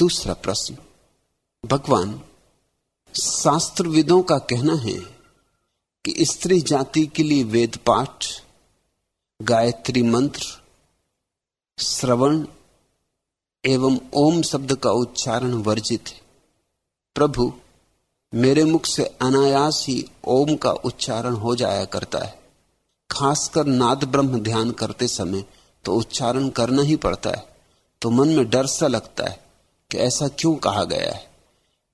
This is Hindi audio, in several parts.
दूसरा प्रश्न। भगवान, शास्त्रविदों का कहना है कि स्त्री जाति के लिए वेद पाठ, गायत्री मंत्र, श्रवण एवं ओम शब्द का उच्चारण वर्जित है। प्रभु, मेरे मुख से अनायास ही ओम का उच्चारण हो जाया करता है। खासकर नाद ब्रह्म ध्यान करते समय तो उच्चारण करना ही पड़ता है तो मन में डर सा लगता है। कि ऐसा क्यों कहा गया है?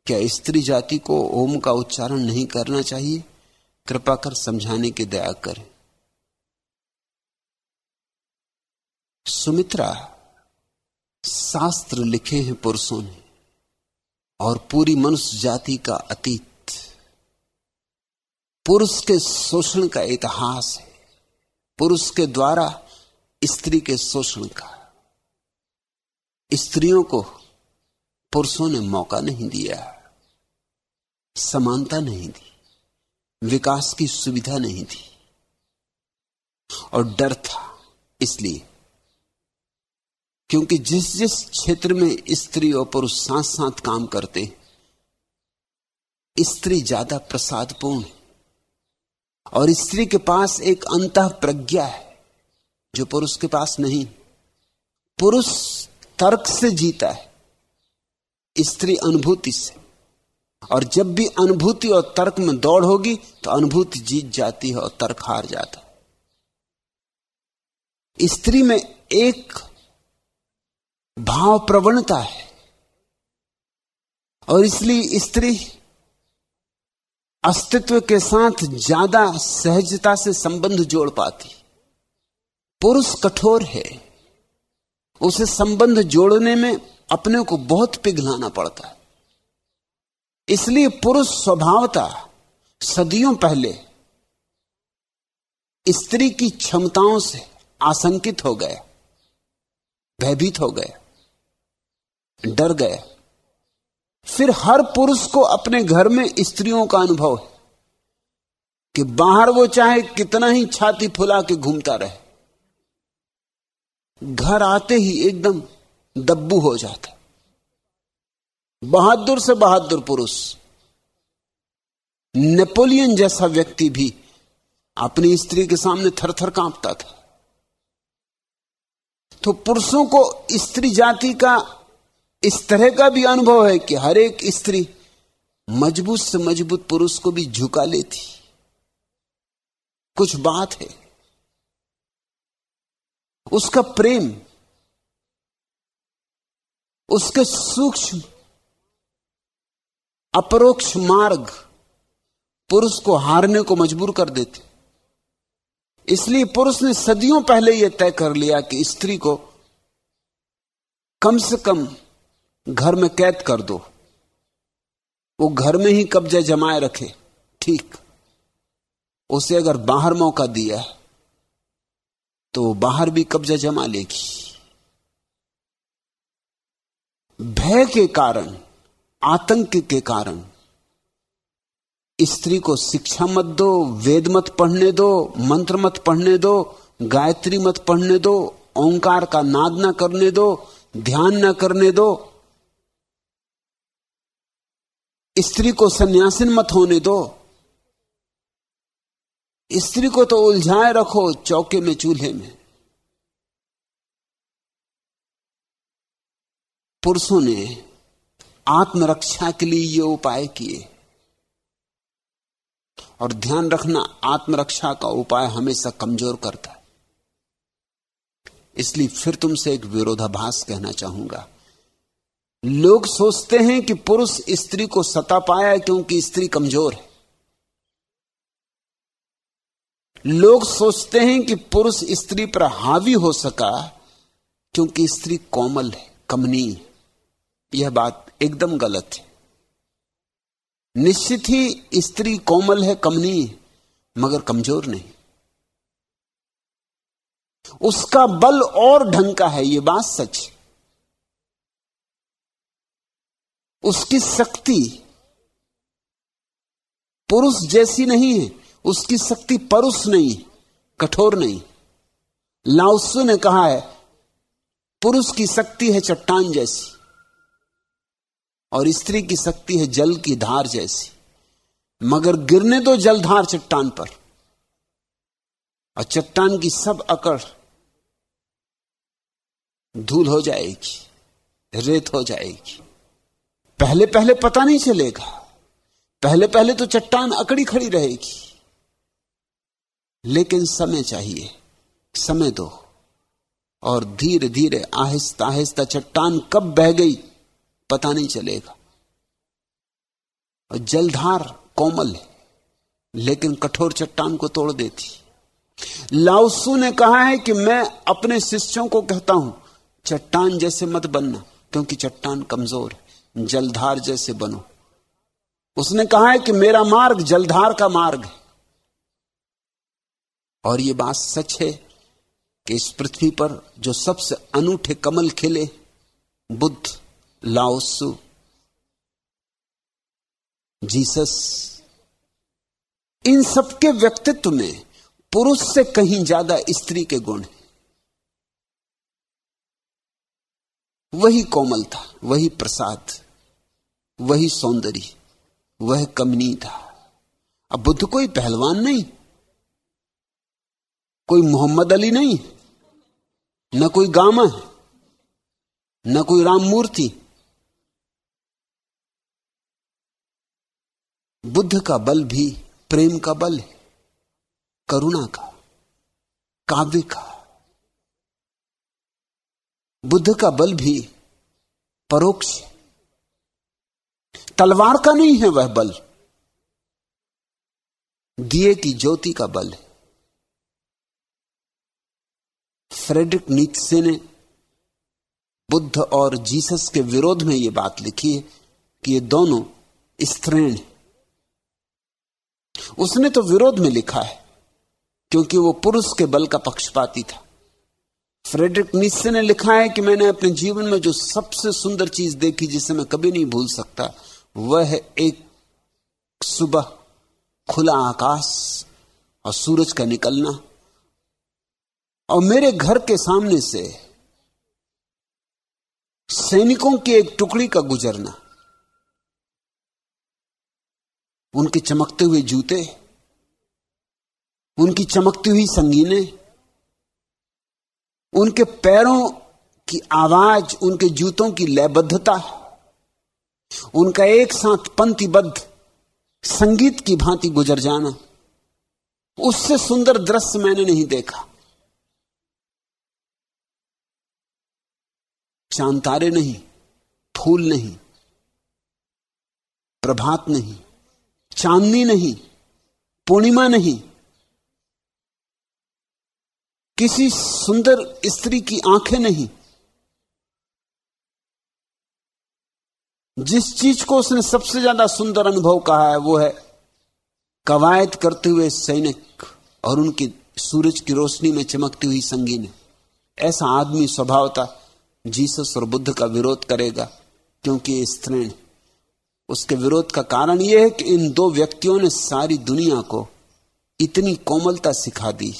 क्या स्त्री जाति को ओम का उच्चारण नहीं करना चाहिए? कृपा कर समझाने की दया करें। सुमित्रा, शास्त्र लिखे हैं पुरुषों ने, और पूरी मनुष्य जाति का अतीत। पुरुष के शोषण का इतिहास है। पुरुष के द्वारा स्त्री के शोषण का। स्त्रियों को पुरुषों ने मौका नहीं दिया, समानता नहीं दी, विकास की सुविधा नहीं थी और डर था इसलिए, क्योंकि जिस जिस क्षेत्र में स्त्री और पुरुष साथ साथ काम करते, स्त्री ज़्यादा प्रसादपूर्ण है। और स्त्री के पास एक अंत प्रज्ञा है, जो पुरुष के पास नहीं। पुरुष तर्क से जीता है। स्त्री अनुभूति से। और जब भी अनुभूति और तर्क में दौड़ होगी तो अनुभूति जीत जाती है और तर्क हार जाता है। स्त्री में एक भाव प्रवणता है। और इसलिए स्त्री अस्तित्व के साथ ज़्यादा सहजता से संबंध जोड़ पाती पुरुष कठोर है। उसे संबंध जोड़ने में अपने को बहुत पिघलाना पड़ता है। इसलिए पुरुष स्वभावता सदियों पहले स्त्री की क्षमताओं से आशंकित हो गए, भयभीत हो गए, डर गए। फिर हर पुरुष को अपने घर में स्त्रियों का अनुभव है कि बाहर वो चाहे कितना ही छाती फुला के घूमता रहे। घर आते ही एकदम दब्बू हो जाता बहादुर से बहादुर पुरुष। नेपोलियन जैसा व्यक्ति भी अपनी स्त्री के सामने थर थर कांपता था। तो पुरुषों को स्त्री जाति का, इस तरह का भी अनुभव है कि हर एक स्त्री मज़बूत से मज़बूत पुरुष को भी झुका लेती। कुछ बात है। उसका प्रेम उसके सूक्ष्म, अपरोक्ष मार्ग पुरुष को हारने को मजबूर कर देते। इसलिए पुरुष ने सदियों पहले यह तय कर लिया कि स्त्री को कम से कम घर में कैद कर दो। वो घर में ही कब्जा जमाए रखे, ठीक। उसे अगर बाहर मौका दिया तो बाहर भी कब्जा जमा लेगी। भय के कारण, आतंक के कारण। स्त्री को शिक्षा मत दो, वेद मत पढ़ने दो, मंत्र मत पढ़ने दो, गायत्री मत पढ़ने दो, ओंकार का नाद ना करने दो, ध्यान ना करने दो। स्त्री को सन्यासिन मत होने दो। स्त्री को तो उलझाए रखो चौके में, चूल्हे में। पुरुषों ने आत्मरक्षा के लिए ये उपाय किए। और ध्यान रखना, आत्मरक्षा का उपाय हमेशा कमज़ोर करता है। इसलिए फिर तुमसे एक विरोधाभास कहना चाहूँगा। लोग सोचते हैं कि पुरुष स्त्री को सता पाया क्योंकि स्त्री कमज़ोर है। लोग सोचते हैं कि पुरुष स्त्री पर हावी हो सका क्योंकि स्त्री कोमल है कमनी यह बात एकदम गलत है। निश्चित ही स्त्री कोमल है, कमनी मगर कमज़ोर नहीं। उसका बल और ढंग का है यह बात सच उसकी शक्ति पुरुष जैसी नहीं है, उसकी शक्ति परुष नहीं कठोर नहीं। लाउसु ने कहा है, पुरुष की शक्ति है चट्टान जैसी। और स्त्री की शक्ति है जल की धार जैसी। मगर गिरने दो जलधार चट्टान पर। और चट्टान की सब अकड़ धूल हो जाएगी, रेत हो जाएगी। पहले पहले पता नहीं चलेगा। पहले पहले तो चट्टान अकड़ी खड़ी रहेगी। लेकिन समय चाहिए। समय दो। और धीरे धीरे आहिस्ता आहिस्ता चट्टान कब बह गई? पता नहीं चलेगा। और जलधार कोमल है, लेकिन कठोर चट्टान को तोड़ देती लाउसू ने कहा है कि मैं अपने शिष्यों को कहता हूँ, चट्टान जैसे मत बनना, क्योंकि चट्टान कमज़ोर है, जलधार जैसे बनो। उसने कहा है कि मेरा मार्ग जलधार का मार्ग है। और यह बात सच है कि इस पृथ्वी पर जो सबसे अनूठे कमल खिले बुद्ध लाओसु, जीसस, इन सबके व्यक्तित्व में पुरुष से कहीं ज़्यादा स्त्री के गुण हैं। वही कोमलता वही प्रसाद, वही सौंदर्य, वह कमनी था। अब बुद्ध कोई पहलवान नहीं, कोई मोहम्मद अली नहीं, न कोई गामा न कोई राम मूर्ति बुद्ध का बल भी प्रेम का बल है, करुणा का, काव्य का। बुद्ध का बल भी परोक्ष तलवार का नहीं है वह बल, दिए की ज्योति का बल है। फ्रेडरिक नीत्से ने बुद्ध और जीसस के विरोध में यह बात लिखी है कि ये दोनों स्त्रीण उसने तो विरोध में लिखा है, क्योंकि वो पुरुष के बल का पक्षपाती था। फ्रेडरिक नीत्से ने लिखा है कि मैंने अपने जीवन में जो सबसे सुंदर चीज़ देखी जिसे मैं कभी नहीं भूल सकता, वह है एक सुबह खुला आकाश और सूरज का निकलना। और मेरे घर के सामने से सैनिकों की एक टुकड़ी का गुजरना। उनके चमकते हुए जूते, उनकी चमकती हुई संगीने, उनके पैरों की आवाज़, उनके जूतों की लयबद्धता, उनका एक साथ पंक्तिबद्ध संगीत की भांति गुजर जाना, उससे सुंदर दृश्य मैंने नहीं देखा। चाँद तारे नहीं, फूल नहीं, प्रभात नहीं चांदनी नहीं, पूर्णिमा नहीं। किसी सुंदर स्त्री की आँखें नहीं। जिस चीज़ को उसने सबसे ज़्यादा सुंदर अनुभव कहा है, वो है कवायद करते हुए सैनिक और उनकी सूरज की रोशनी में चमकती हुई संगीन। ऐसा आदमी स्वभावता जीसस और बुद्ध का विरोध करेगा, क्योंकि ये स्त्रीण उसके विरोध का कारण यह है कि इन दो व्यक्तियों ने सारी दुनिया को इतनी कोमलता सिखा दी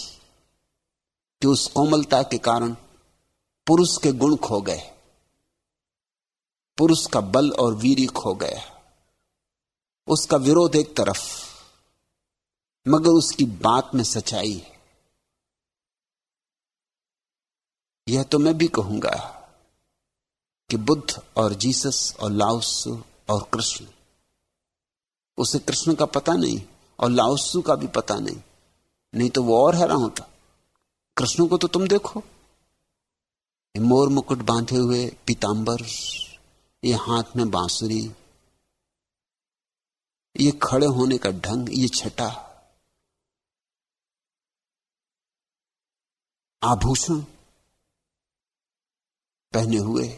कि उस कोमलता के कारण पुरुष के गुण खो गए, पुरुष का बल और वीर खो गया। उसका विरोध एक तरफ़, मगर उसकी बात में सच्चाई है। यह तो मैं भी कहूँगा कि बुद्ध और जीसस और लाउसु और कृष्ण। उसे कृष्ण का पता नहीं और लाउसू का भी पता नहीं। नहीं तो वो और हैरान होता। कृष्ण को तो तुम देखो। मोर मुकुट बांधे हुए पीताम्बर ये हाथ में बांसुरी, ये खड़े होने का ढंग, ये छटा। आभूषण पहने हुए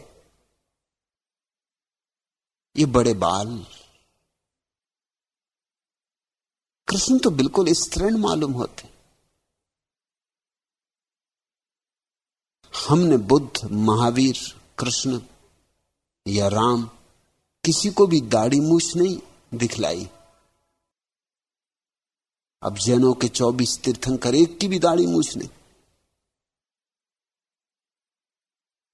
ये बड़े बाल। कृष्ण तो बिल्कुल स्त्रीण मालूम होते। हमने बुद्ध, महावीर, कृष्ण या राम किसी को भी दाढ़ी मूछ नहीं दिखलाई। अब जैनों के चौबीस तीर्थंकर एक की भी दाढ़ी मूछ नहीं।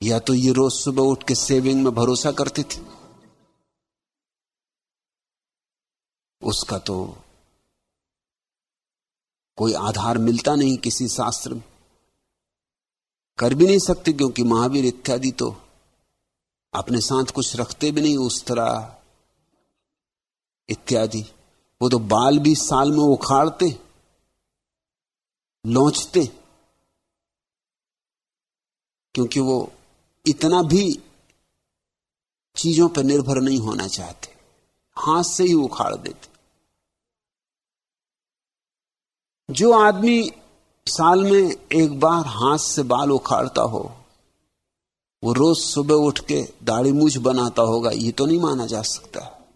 या तो ये रोज सुबह उठ के सेविंग में भरोसा करते थे। उसका तो कोई आधार मिलता नहीं किसी शास्त्र में। कर भी नहीं सकते क्योंकि महावीर इत्यादि तो अपने साथ कुछ रखते भी नहीं उस तरह इत्यादि। वो तो बाल भी साल में उखाड़ते, लौचते, क्योंकि वो इतना भी चीज़ों पर निर्भर नहीं होना चाहते। हाथ से ही उखाड़ देते। जो आदमी साल में एक बार हाथ से बाल उखाड़ता हो, वो रोज सुबह उठ के दाढ़ी मूछ बनाता होगा, ये तो नहीं माना जा सकता।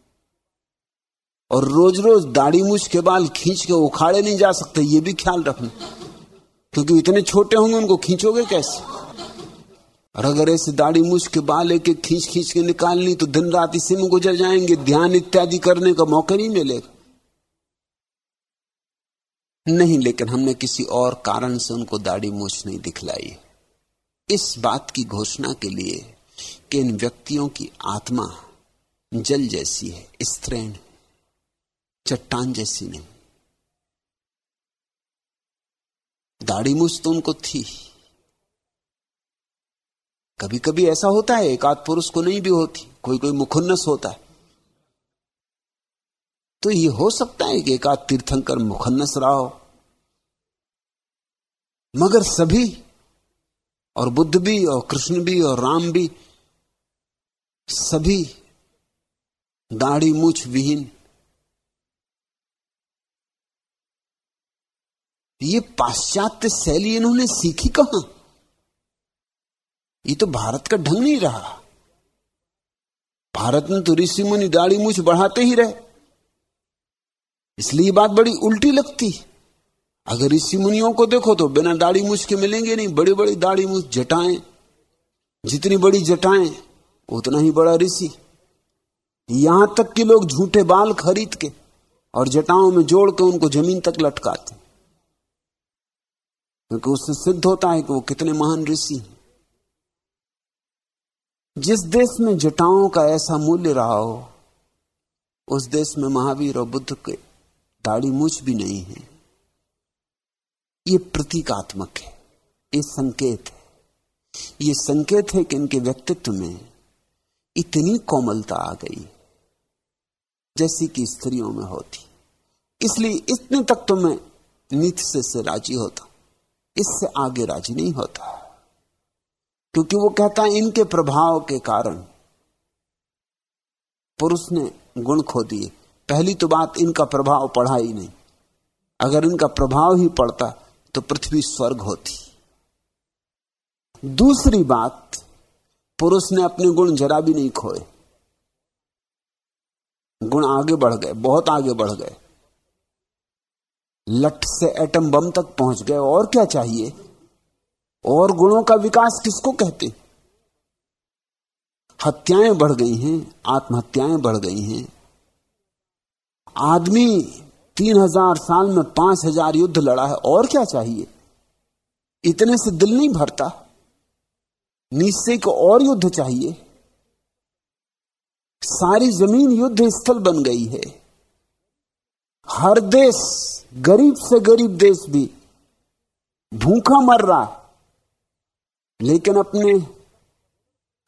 और रोज रोज दाढ़ी मूछ के बाल खींच के उखाड़े नहीं जा सकते, ये भी ख्याल रखना। क्योंकि इतने छोटे होंगे, उनको खींचोगे कैसे? और अगर ऐसे दाढ़ी मूछ के बाल एक खींच खींच के निकाल ली तो दिन रात इसी में गुजर जाएँगे, ध्यान इत्यादि करने का मौका नहीं मिलेगा। नहीं, लेकिन हमने किसी और कारण से उनको दाढ़ी मूछ नहीं दिखलाई। इस बात की घोषणा के लिए कि इन व्यक्तियों की आत्मा जल जैसी है, स्त्रीण, चट्टान जैसी नहीं। दाढ़ी मूछ तो उनको थी। कभी कभी ऐसा होता है, एक आध पुरुष को नहीं भी होती कोई कोई मुखुन्नस होता है। तो ये हो सकता है कि एक आध तीर्थंकर मुखन्नस रहा हो। मगर सभी, और बुद्ध भी, और कृष्ण भी, और राम भी, सभी दाढ़ी मूछ विहीन। ये पाश्चात्य शैली इन्होंने सीखी कहाँ? ये तो भारत का ढंग नहीं रहा। भारत में तो ऋषि मुनि दाढ़ी मूछ बढ़ाते ही रहे। इसलिए बात बड़ी उल्टी लगती। अगर ऋषि मुनियों को देखो तो बिना दाढ़ी मूछ के मिलेंगे नहीं बड़ी बड़ी दाढ़ी मूछ, जटाएँ। जितनी बड़ी जटाएँ, उतना ही बड़ा ऋषि। यहाँ तक कि लोग झूठे बाल खरीद के और जटाओं में जोड़ के उनको ज़मीन तक लटकाते। क्योंकि उससे सिद्ध होता है कि वो कितने महान ऋषि हैं। जिस देश में जटाओं का ऐसा मूल्य रहा हो, उस देश में महावीर और बुद्ध के दाढ़ी मूछ भी नहीं है। ये प्रतीकात्मक है ये संकेत है। ये संकेत है कि इनके व्यक्तित्व में इतनी कोमलता आ गई जैसी कि स्त्रियों में होती। इसलिए इतने तक तो मैं नीति से, से राज़ी होता इससे आगे राज़ी नहीं होता। क्योंकि वो कहता है इनके प्रभाव के कारण पुरुष ने गुण खो दिए। पहली तो बात, इनका प्रभाव पढ़ा ही नहीं। अगर इनका प्रभाव ही पड़ता तो पृथ्वी स्वर्ग होती। दूसरी बात, पुरुष ने अपने गुण जरा भी नहीं खोए। गुण आगे बढ़ गए, बहुत आगे बढ़ गए। लठ से एटम बम तक पहुँच गए, और क्या चाहिए? और गुणों का विकास किसको कहते? हत्याएँ बढ़ गई हैं, आत्महत्याएँ बढ़ गई हैं। आदमी तीन हज़ार साल में पाँच हज़ार युद्ध लड़ा है, और क्या चाहिए? इतने से दिल नहीं भरता। निश्चय को और युद्ध चाहिए। सारी ज़मीन युद्ध स्थल बन गई है। हर देश, गरीब से गरीब देश भी भूखा मर रहा लेकिन अपने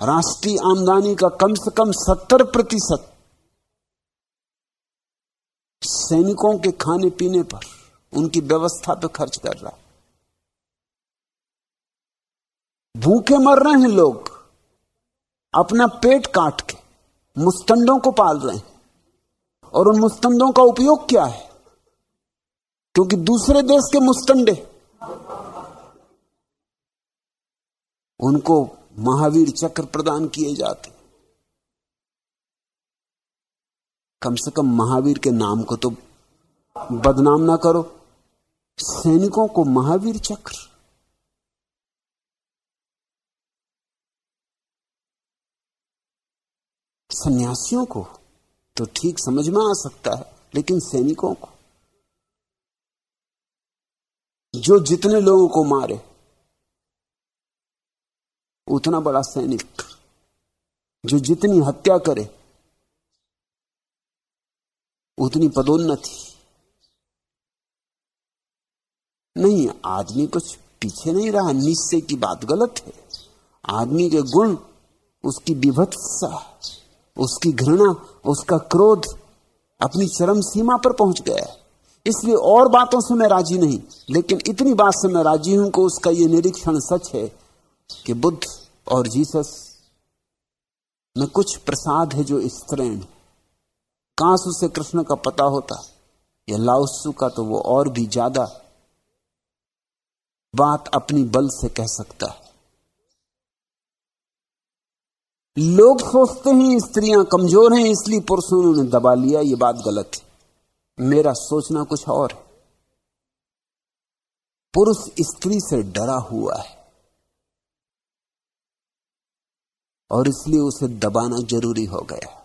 राष्ट्रीय आमदनी का कम से कम सत्तर प्रतिशत सैनिकों के खाने पीने पर उनकी व्यवस्था पर खर्च कर रहा है। भूखे मर रहे हैं लोग। अपना पेट काट के मुस्तंडों को पाल रहे हैं। और उन मुस्तंडों का उपयोग क्या है? क्योंकि दूसरे देश के मुस्तंडे, उनको महावीर चक्र प्रदान किए जाते कम से कम महावीर के नाम को तो बदनाम ना करो। सैनिकों को महावीर चक्र। सन्यासियों को तो ठीक समझ में आ सकता है, लेकिन सैनिकों को? जो जितने लोगों को मारे, उतना बड़ा सैनिक। जो जितनी हत्या करे उतनी पदोन्नति नहीं, आदमी कुछ पीछे नहीं रहा, निश्चय की बात गलत है। आदमी के गुण, उसकी विभत्सा उसकी घृणा, उसका क्रोध अपनी चरम सीमा पर पहुँच गया है। इसलिए और बातों से मैं राज़ी नहीं, लेकिन इतनी बात से मैं राज़ी हूँ कि उसका यह निरीक्षण सच है कि बुद्ध और जीसस में कुछ प्रसाद है जो स्त्रीण काश उसे कृष्ण का पता होता, या लाउसु का तो वो और भी ज़्यादा बात अपनी बल से कह सकता। है लोग सोचते हैं स्त्रियाँ कमज़ोर हैं, इसलिए पुरुषों ने उन्हें दबा लिया, ये बात गलत है। मेरा सोचना कुछ और है। पुरुष स्त्री से डरा हुआ है, और इसलिए उसे दबाना ज़रूरी हो गया।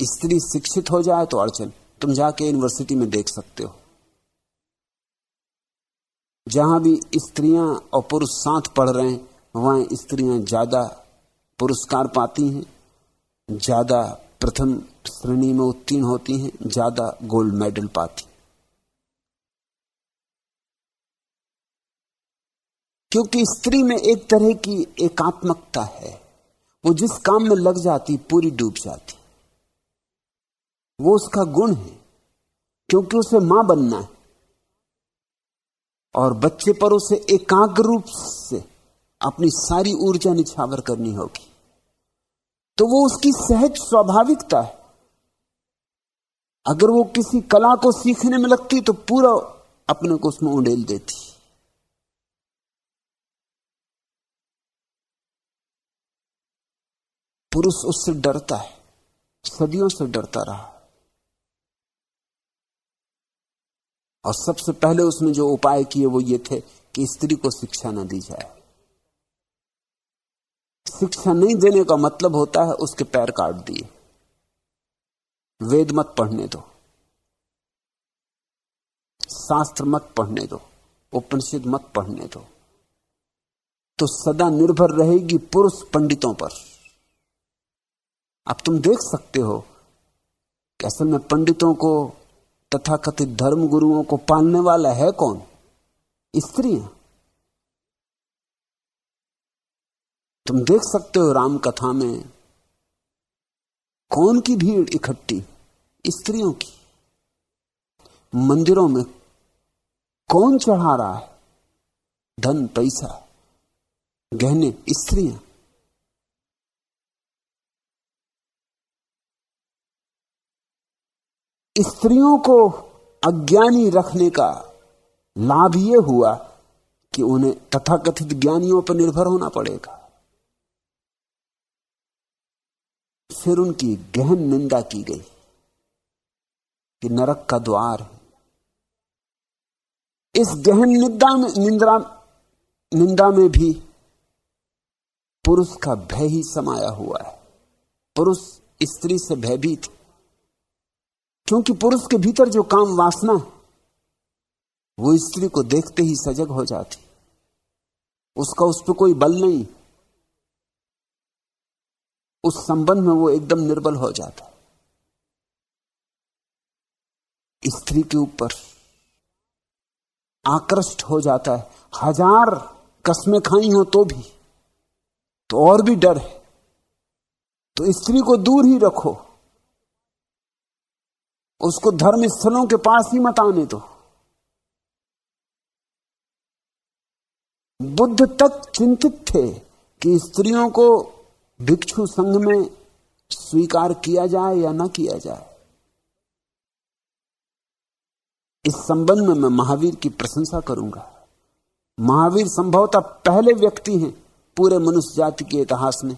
स्त्री शिक्षित हो जाए तो अड़चन तुम जाके यूनिवर्सिटी में देख सकते हो। जहाँ भी स्त्रियाँ और पुरुष साथ पढ़ रहे हैं, वहाँ स्त्रियाँ ज़्यादा पुरस्कार पाती हैं, ज़्यादा प्रथम श्रेणी में उत्तीर्ण होती हैं, ज़्यादा गोल्ड मेडल पाती क्योंकि स्त्री में एक तरह की एकात्मकता है, वो जिस काम में लग जाती, पूरी डूब जाती। वो उसका गुण है, क्योंकि उसे माँ बनना है। और बच्चे पर उसे एकाग्र रूप से अपनी सारी ऊर्जा निछावर करनी होगी। तो वो उसकी सहज स्वाभाविकता है। अगर वो किसी कला को सीखने में लगती तो पूरा अपने को उसमें उंडेल देती। पुरुष उससे डरता है, सदियों से डरता रहा। और सबसे पहले उसने जो उपाय किए वो ये थे कि स्त्री को शिक्षा न दी जाए। शिक्षा नहीं देने का मतलब होता है उसके पैर काट दिए। वेद मत पढ़ने दो। शास्त्र मत पढ़ने दो। उपनिषद मत पढ़ने दो। तो सदा निर्भर रहेगी पुरुष पंडितों पर। अब तुम देख सकते हो कि असल में पंडितों को तथाकथित धर्म गुरुओं को पालने वाला है कौन? स्त्रियाँ। तुम देख सकते हो राम कथा में कौन की भीड़ इकट्ठी? स्त्रियों की। मंदिरों में कौन चढ़ा रहा है? धन, पैसा, गहने, स्त्रियाँ। स्त्रियों को अज्ञानी रखने का लाभ यह हुआ कि उन्हें तथाकथित ज्ञानियों पर निर्भर होना पड़ेगा। फिर उनकी गहन निंदा की गई कि नरक का द्वार है। इस गहन निंदा में निंदा निंदा में भी पुरुष का भय ही समाया हुआ है। पुरुष स्त्री से भयभीत क्योंकि पुरुष के भीतर जो काम वासना, वो स्त्री को देखते ही सजग हो जाती। उसका उस पर कोई बल नहीं। उस संबंध में वो एकदम निर्बल हो जाता। स्त्री के ऊपर आकृष्ट हो जाता है। हज़ार कस्में खाई हो तो भी तो और भी डर है। तो स्त्री को दूर ही रखो। उसको धर्म स्थलों के पास ही मत आने दो। बुद्ध तक चिंतित थे कि स्त्रियों को भिक्षु संघ में स्वीकार किया जाए या ना किया जाए। इस संबंध में मैं महावीर की प्रशंसा करूँगा। महावीर संभवतः पहले व्यक्ति हैं पूरे मनुष्य जाति के इतिहास में,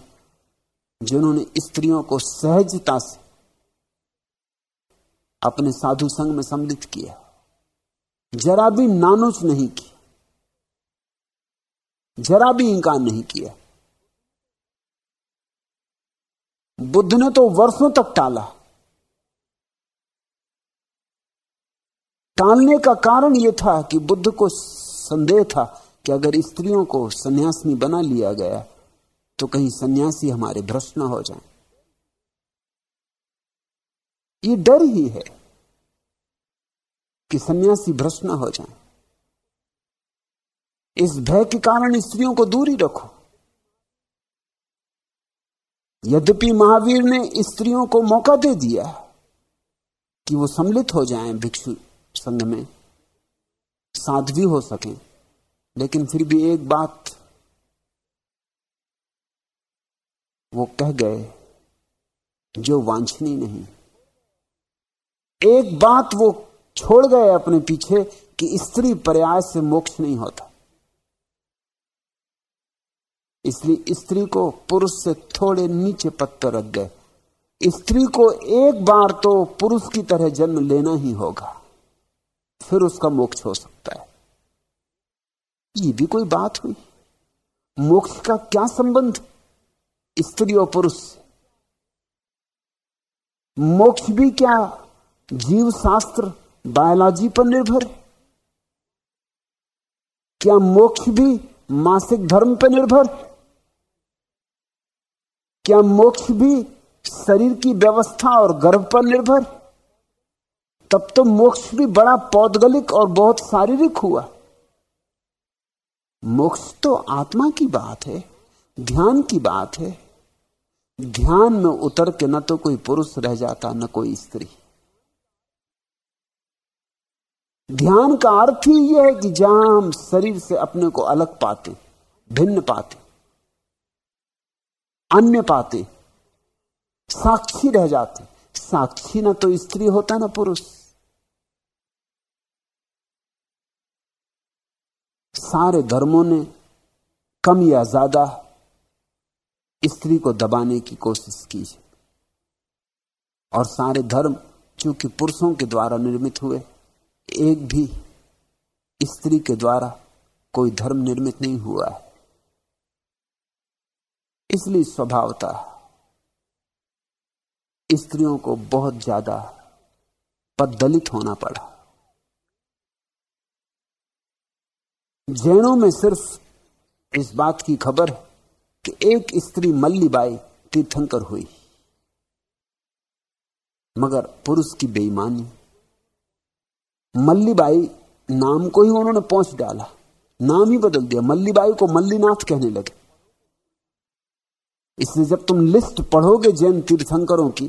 जिन्होंने स्त्रियों को सहजता से अपने साधु संघ में सम्मिलित किया। जरा भी नानुच नहीं की। जरा भी इंकार नहीं किया। बुद्ध ने तो वर्षों तक टाला। टालने का कारण यह था कि बुद्ध को संदेह था कि अगर स्त्रियों को सन्यासी बना लिया गया तो कहीं सन्यासी हमारे भ्रष्ट न हो जाए। ये डर ही है कि सन्यासी भ्रष्ट ना हो जाए। इस भय के कारण स्त्रियों को दूरी रखो। यद्यपि महावीर ने स्त्रियों को मौका दे दिया कि वो सम्मिलित हो जाएँ भिक्षु संघ में साध्वी हो सकें, लेकिन फिर भी एक बात वो कह गए, जो वांछनीय नहीं। एक बात वो छोड़ गए अपने पीछे कि स्त्री पर्याय से मोक्ष नहीं होता। इसलिए स्त्री को पुरुष से थोड़े नीचे पत्थर रख गए स्त्री को एक बार तो पुरुष की तरह जन्म लेना ही होगा, फिर उसका मोक्ष हो सकता है। ये भी कोई बात हुई? मोक्ष का क्या संबंध? स्त्री और पुरुष मोक्ष भी क्या जीव शास्त्र बायोलॉजी पर निर्भर है। क्या मोक्ष भी मासिक धर्म पर निर्भर है? क्या मोक्ष भी शरीर की व्यवस्था और गर्भ पर निर्भर तब तो मोक्ष भी बड़ा पौदगलिक और बहुत शारीरिक हुआ। मोक्ष तो आत्मा की बात है, ध्यान की बात है। ध्यान में उतर के न तो कोई पुरुष रह जाता, न कोई स्त्री। ध्यान का अर्थ ही यह है कि जहाँ हम शरीर से अपने को अलग पाते, भिन्न पाते, अन्य पाते, साक्षी रह जाते। साक्षी ना तो स्त्री होता ना पुरुष। सारे धर्मों ने कम या ज़्यादा स्त्री को दबाने की कोशिश की है। और सारे धर्म चूँकि पुरुषों के द्वारा निर्मित हुए एक भी स्त्री के द्वारा कोई धर्म निर्मित नहीं हुआ है। इसलिए स्वभावता स्त्रियों को बहुत ज़्यादा पदलित होना पड़ा। जैनों में सिर्फ़ इस बात की खबर कि एक स्त्री मल्लीबाई तीर्थंकर हुई, मगर पुरुष की बेईमानी मल्लीबाई नाम को ही उन्होंने पहुँच डाला। नाम ही बदल दिया। मल्लीबाई को मल्लीनाथ कहने लगे। इसलिए जब तुम लिस्ट पढ़ोगे जैन तीर्थंकरों की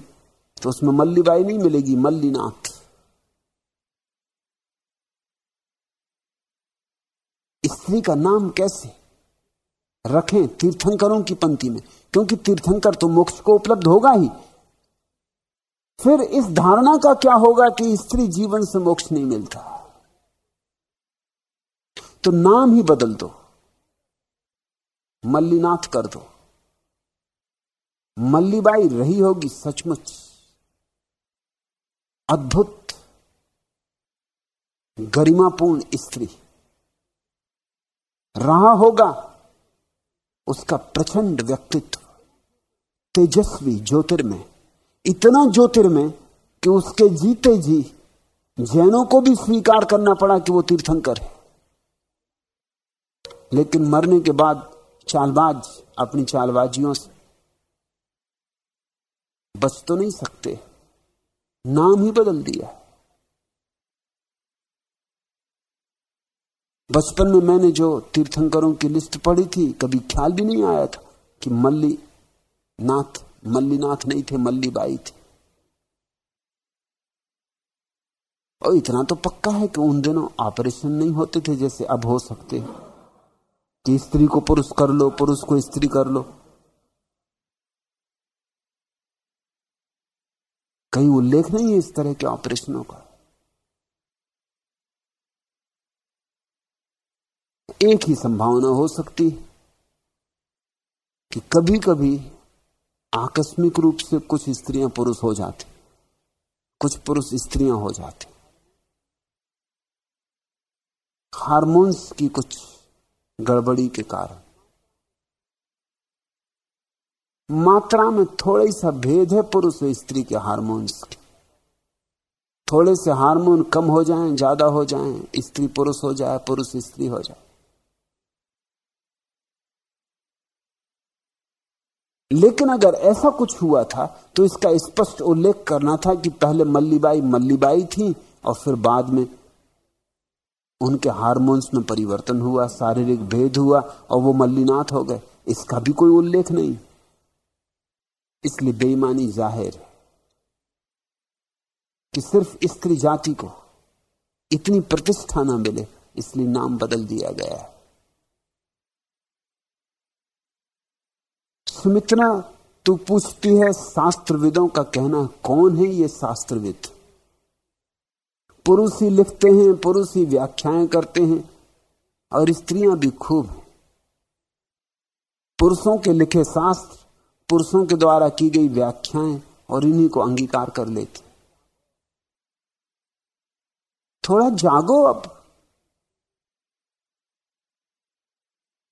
तो उसमें मल्लीबाई नहीं मिलेगी, मल्लीनाथ। स्त्री का नाम कैसे रखें तीर्थंकरों की पंक्ति में? क्योंकि तीर्थंकर तो मोक्ष को उपलब्ध होगा ही। फिर इस धारणा का क्या होगा कि स्त्री जीवन से मोक्ष नहीं मिलता? तो नाम ही बदल दो। मल्लीनाथ कर दो। मल्लीबाई रही होगी सचमुच। अद्भुत, गरिमापूर्ण स्त्री। रहा होगा उसका प्रचंड व्यक्तित्व, तेजस्वी ज्योतिर्मय। इतना ज्योतिर्मय कि उसके जीते जी जैनों को भी स्वीकार करना पड़ा कि वो तीर्थंकर है। लेकिन मरने के बाद चालबाज, अपनी चालबाजियों से बच तो नहीं सकते। नाम ही बदल दिया। बचपन में मैंने जो तीर्थंकरों की लिस्ट पढ़ी थी, कभी ख्याल भी नहीं आया था कि मल्ली नाथ मल्लीनाथ नहीं थे, मल्लीबाई थे। और इतना तो पक्का है कि उन दिनों ऑपरेशन नहीं होते थे जैसे अब हो सकते कि स्त्री को पुरुष कर लो, पुरुष को स्त्री कर लो। कहीं उल्लेख नहीं है इस तरह के ऑपरेशनों का। एक ही संभावना हो सकती कि कभी कभी आकस्मिक रूप से कुछ स्त्रियाँ पुरुष हो जाती। कुछ पुरुष स्त्रियाँ हो जाती। हार्मोन्स की कुछ गड़बड़ी के कारण। मात्रा में थोड़ा सा भेद है पुरुष और स्त्री के हार्मोन्स के। थोड़े से हार्मोन कम हो जाएँ, ज़्यादा हो जाएँ, स्त्री पुरुष हो जाए, पुरुष स्त्री हो जाए। लेकिन अगर ऐसा कुछ हुआ था तो इसका स्पष्ट इस उल्लेख करना था कि पहले मल्लीबाई मल्लीबाई थी और फिर बाद में उनके हार्मोन्स में परिवर्तन हुआ, शारीरिक भेद हुआ और वो मल्लीनाथ हो गए। इसका भी कोई उल्लेख नहीं। इसलिए बेईमानी ज़ाहिर है कि सिर्फ़ स्त्री जाति को इतनी प्रतिष्ठा ना मिले, इसलिए नाम बदल दिया गया है। सुमित्रा, तू पूछती है शास्त्रविदों का कहना कौन है ये शास्त्रविद? पुरुष ही लिखते हैं, पुरुष ही व्याख्याएँ करते हैं, और स्त्रियाँ भी खूब हैं। पुरुषों के लिखे शास्त्र, पुरुषों के द्वारा की गई व्याख्याएँ, और इन्हीं को अंगीकार कर लेते। थोड़ा जागो अब।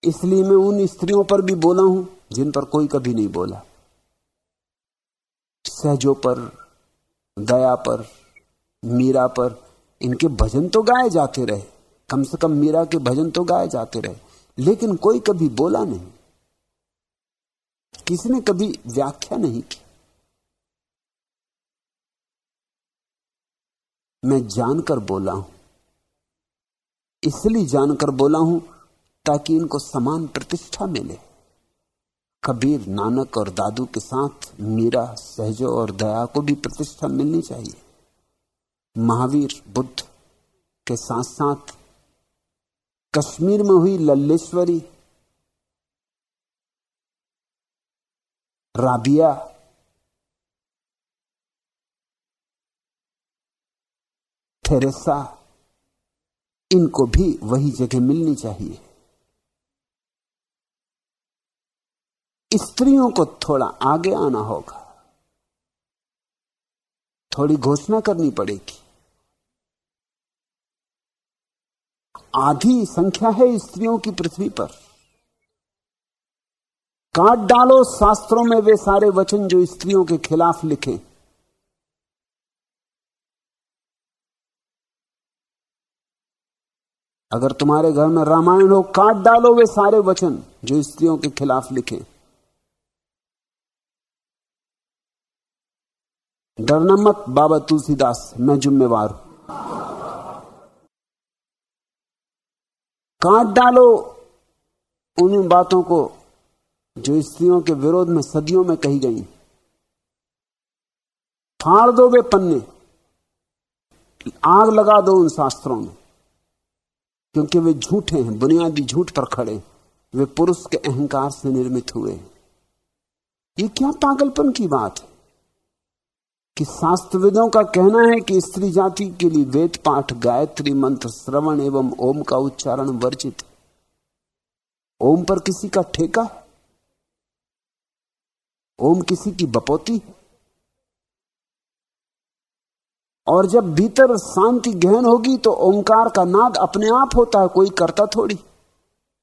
इसलिए मैं उन स्त्रियों पर भी बोला हूँ जिन पर कोई कभी नहीं बोला। सहजों पर, दया पर, मीरा पर, इनके भजन तो गाए जाते रहे। कम से कम मीरा के भजन तो गाए जाते रहे, लेकिन कोई कभी बोला नहीं। किसी ने कभी व्याख्या नहीं की। मैं जानकर बोला हूँ, इसलिए जानकर बोला हूँ ताकि इनको समान प्रतिष्ठा मिले। कबीर, नानक और दादू के साथ मीरा, सहजो और दया को भी प्रतिष्ठा मिलनी चाहिए। महावीर बुद्ध के साथ साथ कश्मीर में हुई लल्लेश्वरी, राबिया, थेरेसा, इनको भी वही जगह मिलनी चाहिए। स्त्रियों को थोड़ा आगे आना होगा। थोड़ी घोषणा करनी पड़ेगी। आधी संख्या है स्त्रियों की पृथ्वी पर। काट डालो शास्त्रों में वे सारे वचन जो स्त्रियों के खिलाफ लिखे। अगर तुम्हारे घर में रामायण हो, काट डालो वे सारे वचन जो स्त्रियों के खिलाफ लिखे। डरना मत, बाबा तुलसीदास, मैं जिम्मेवार हूँ। काट डालो उन बातों को जो स्त्रियों के विरोध में सदियों में कही गई। फाड़ दो वे पन्ने। आग लगा दो उन शास्त्रों में। क्योंकि वे झूठे हैं, बुनियादी झूठ पर खड़े वे पुरुष के अहंकार से निर्मित हुए ये क्या पागलपन की बात है? कि शास्त्रविदों का कहना है कि स्त्री जाति के लिए वेद पाठ, गायत्री मंत्र, श्रवण एवं ओम का उच्चारण वर्जित ओम पर किसी का ठेका ओम किसी की बपोती और जब भीतर शांति गहन होगी तो ओंकार का नाद अपने आप होता है, कोई करता थोड़ी।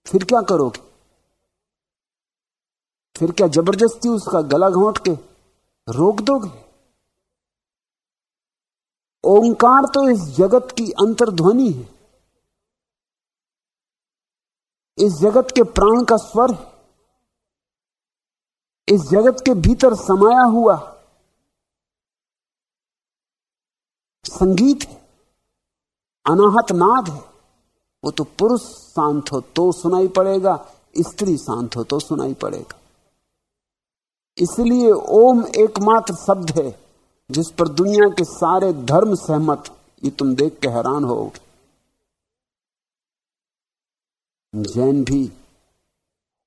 फिर क्या करोगे? फिर क्या ज़बरदस्ती उसका गला घोंट के रोक दोगे? ओंकार तो इस जगत की अंतर्ध्वनि है। इस जगत के प्राण का स्वर है। इस जगत के भीतर समाया हुआ संगीत है। अनाहत नाद है। वो तो पुरुष शांत हो तो सुनाई पड़ेगा, स्त्री शांत हो तो सुनाई पड़ेगा। इसलिए ओम एकमात्र शब्द है। जिस पर दुनिया के सारे धर्म सहमत, ये तुम देख के हैरान हो जैन भी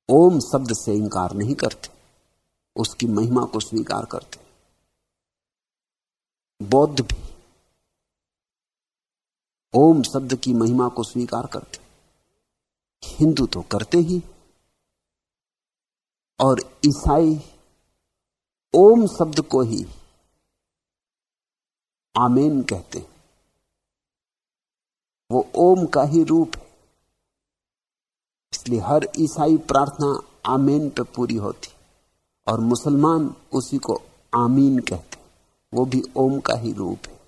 ओम शब्द से इंकार नहीं करते, उसकी महिमा को स्वीकार करते। बौद्ध भी ओम शब्द की महिमा को स्वीकार करते। हिंदू तो करते ही, और ईसाई ओम शब्द को ही आमेन कहते हैं। वो ओम का ही रूप है। इसलिए हर ईसाई प्रार्थना आमेन पे पूरी होती। और मुसलमान उसी को आमीन कहते वो भी ओम का ही रूप है।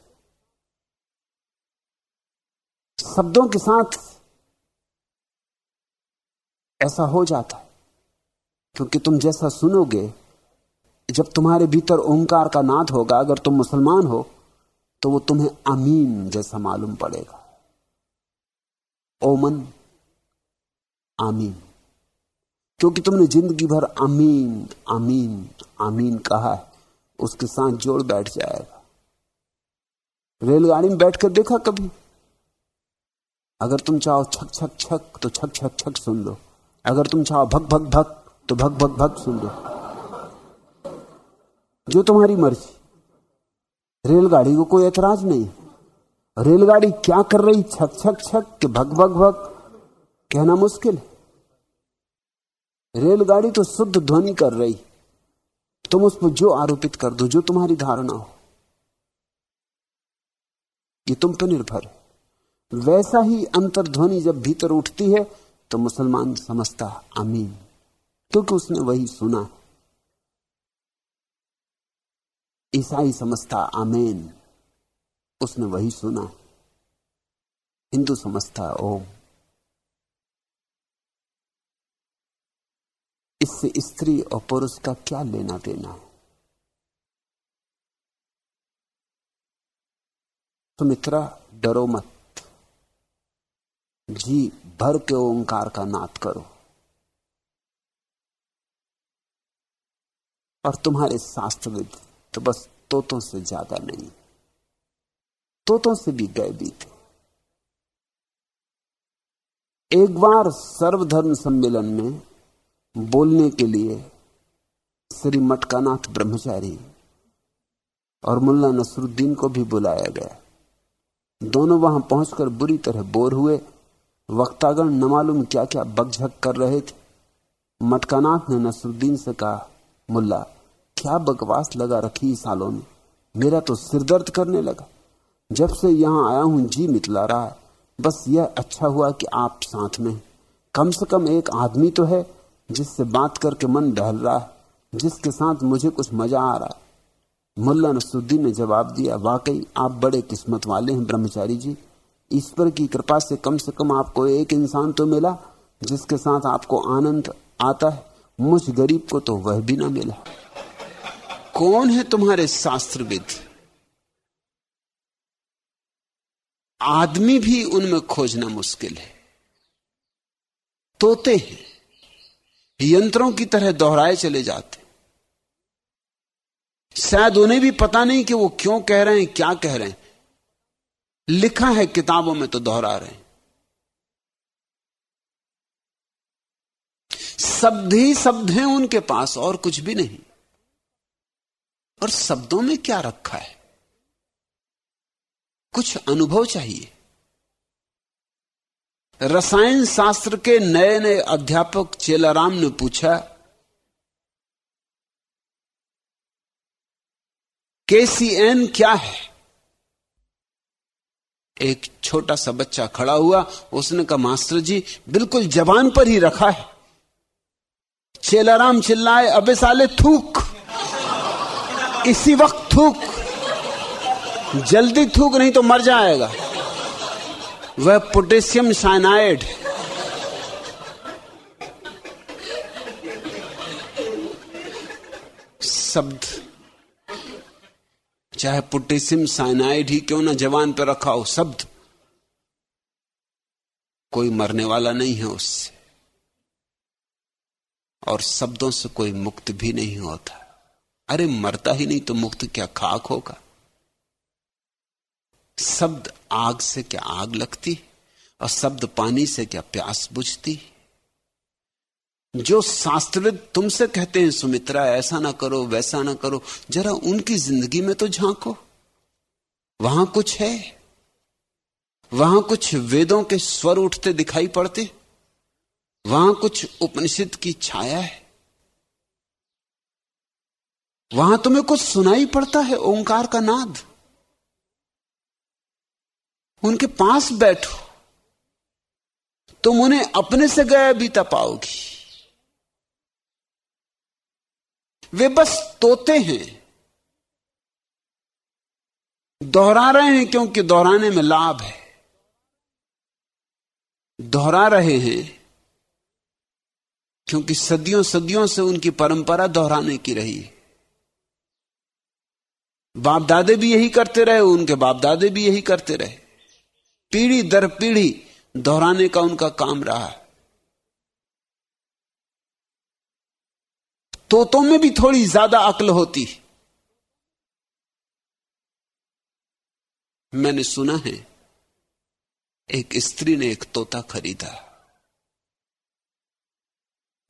शब्दों के साथ ऐसा हो जाता है। क्योंकि तुम जैसा सुनोगे, जब तुम्हारे भीतर ओंकार का नाद होगा, अगर तुम मुसलमान हो तो वो तुम्हें अमीन जैसा मालूम पड़ेगा। ओमन आमीन क्योंकि तुमने ज़िंदगी भर अमीन अमीन अमीन कहा है, उसके साथ जोड़ बैठ जाएगा। रेलगाड़ी में बैठकर देखा कभी? अगर तुम चाहो छक छक छक तो छक छक छक सुन लो। अगर तुम चाहो भग भग भग तो भग भग भग सुन लो। जो तुम्हारी मर्ज़ी। रेलगाड़ी को कोई ऐतराज नहीं। रेलगाड़ी क्या कर रही? छक छक छक, के भग भग भग। कहना मुश्किल है। रेलगाड़ी तो शुद्ध ध्वनि कर रही। तुम उस पर जो आरोपित कर दो, जो तुम्हारी धारणा हो। ये तुम पर निर्भर है। वैसा ही अंतर्ध्वनि जब भीतर उठती है तो मुसलमान समझता अमीन क्योंकि उसने वही सुना ईसाई समझता, आमेन। उसने वही सुना। हिंदू समझता, ओम। इससे स्त्री और पुरुष का क्या लेना देना? है सुमित्रा, डरो मत। जी भर के ओंकार का नाद करो। और तुम्हारे शास्त्रविद तो बस तोतों से ज़्यादा नहीं। तोतों से भी गए थे। एक बार सर्वधर्म सम्मेलन में बोलने के लिए श्री मटकानाथ ब्रह्मचारी और मुल्ला नसरुद्दीन को भी बुलाया गया। दोनों वहाँ पहुंचकर बुरी तरह बोर हुए। वक्तागण, न मालूम क्या क्या बकझक कर रहे थे। मटकानाथ ने नसरुद्दीन से कहा, मुल्ला क्या बकवास लगा रखी सालों ने मेरा तो सिर दर्द करने लगा। जब से यहाँ आया हूँ, जी मितला रहा है। बस यह अच्छा हुआ कि आप साथ में कम से कम एक आदमी तो है जिससे बात करके मन बहल रहा है, जिसके साथ मुझे कुछ मज़ा आ रहा है। मुल्ला नसरुद्दीन ने जवाब दिया, वाकई, आप बड़े किस्मत वाले हैं, ब्रह्मचारी जी। ईश्वर की कृपा से कम से कम आपको एक इंसान तो मिला, जिसके साथ आपको आनंद आता है। मुझ गरीब को तो वह भी ना मिला। कौन है तुम्हारे शास्त्रविद? आदमी भी उनमें खोजना मुश्किल है। तोते हैं। यंत्रों की तरह दोहराए चले जाते शायद उन्हें भी पता नहीं कि वो क्यों कह रहे हैं, क्या कह रहे हैं। लिखा है किताबों में तो दोहरा रहे हैं। शब्द ही शब्द हैं उनके पास, और कुछ भी नहीं। और शब्दों में क्या रखा है? कुछ अनुभव चाहिए। रसायन शास्त्र के नए नए अध्यापक चेलाराम ने पूछा, केसीएन क्या है? एक छोटा सा बच्चा खड़ा हुआ, उसने कहा, मास्टर जी, बिल्कुल जबान पर ही रखा है। चेलाराम चिल्लाए, अबे साले थूक! इसी वक्त थूक। जल्दी थूक, नहीं तो मर जाएगा। वह पोटेशियम साइनाइड। शब्द। चाहे पोटेशियम साइनाइड ही क्यों ना जवान पर रखा हो, शब्द। कोई मरने वाला नहीं है उससे। और शब्दों से कोई मुक्त भी नहीं होता। अरे मरता ही नहीं तो मुक्त क्या खाक होगा? शब्द आग से क्या आग लगती और शब्द पानी से क्या प्यास बुझती जो शास्त्रविद तुमसे कहते हैं, सुमित्रा, ऐसा ना करो, वैसा ना करो, जरा उनकी ज़िंदगी में तो झांको। वहाँ कुछ है? वहाँ कुछ वेदों के स्वर उठते दिखाई पड़ते? वहाँ कुछ उपनिषद की छाया है? वहाँ तुम्हें कुछ सुनाई पड़ता है, ओंकार का नाद। उनके पास बैठो। तुम उन्हें अपने से गया बीता पाओगी। वे बस तोते हैं। दोहरा रहे हैं क्योंकि दोहराने में लाभ है। दोहरा रहे हैं क्योंकि सदियों सदियों से उनकी परंपरा दोहराने की रही है। बाप दादे भी यही करते रहे, उनके बाप दादे भी यही करते रहे। पीढ़ी दर पीढ़ी दोहराने का उनका काम रहा। तोतों में भी थोड़ी ज़्यादा अक्ल होती। मैंने सुना है, एक स्त्री ने एक तोता खरीदा।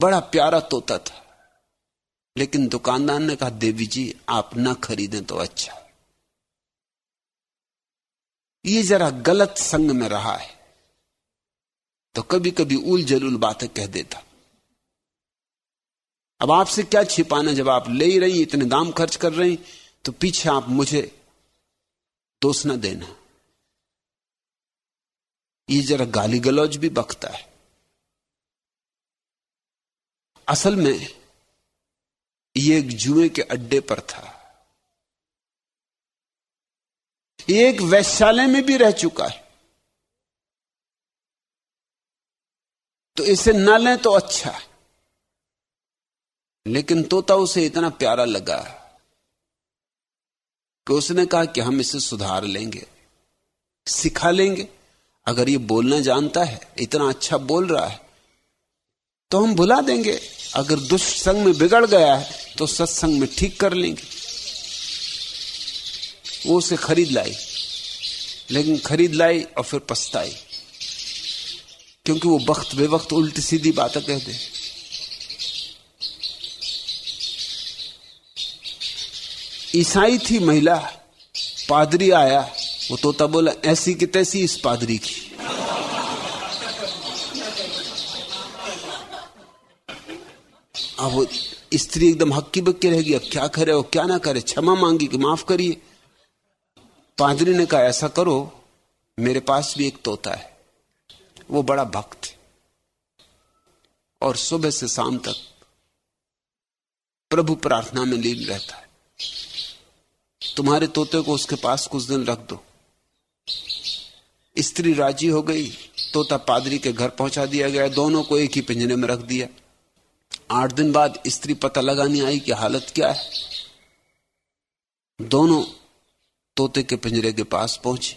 बड़ा प्यारा तोता था। लेकिन दुकानदार ने कहा, देवी जी, आप ना खरीदें तो अच्छा। ये जरा गलत संग में रहा है। तो कभी कभी उल जलूल बातें कह देता। अब आपसे क्या छिपाना जब आप ले ही रही, इतने दाम खर्च कर रही तो पीछे आप मुझे दोष न देना। ये जरा गाली गलौज भी बकता है। असल में ये एक जुए के अड्डे पर था। ये एक वैश्यालय में भी रह चुका है। तो इसे न लें तो अच्छा है। लेकिन तोता उसे इतना प्यारा लगा कि उसने कहा कि हम इसे सुधार लेंगे, सिखा लेंगे। अगर ये बोलना जानता है, इतना अच्छा बोल रहा है तो हम भुला देंगे। अगर दुष्ट संग में बिगड़ गया है तो सत्संग में ठीक कर लेंगे। वो उसे खरीद लाई, लेकिन खरीद लाई और फिर पछताई। क्योंकि वो वक्त बेवक्त उल्टी सीधी बातें कह दे। ईसाई थी महिला, पादरी आया, वो तोता बोला, ऐसी की तैसी इस पादरी की। अब स्त्री एकदम हक्की बक्की रहेगी अब क्या करे वो क्या ना करे, क्षमा मांगी कि माफ़ करिए। पादरी ने कहा, ऐसा करो, मेरे पास भी एक तोता है, वो बड़ा भक्त और सुबह से शाम तक प्रभु प्रार्थना में लीन रहता है। तुम्हारे तोते को उसके पास कुछ दिन रख दो। स्त्री राज़ी हो गई, तोता पादरी के घर पहुँचा दिया गया, दोनों को एक ही पिंजरे में रख दिया। आठ दिन बाद स्त्री पता लगानी आई कि हालत क्या है। दोनों तोते के पिंजरे के पास पहुँचे।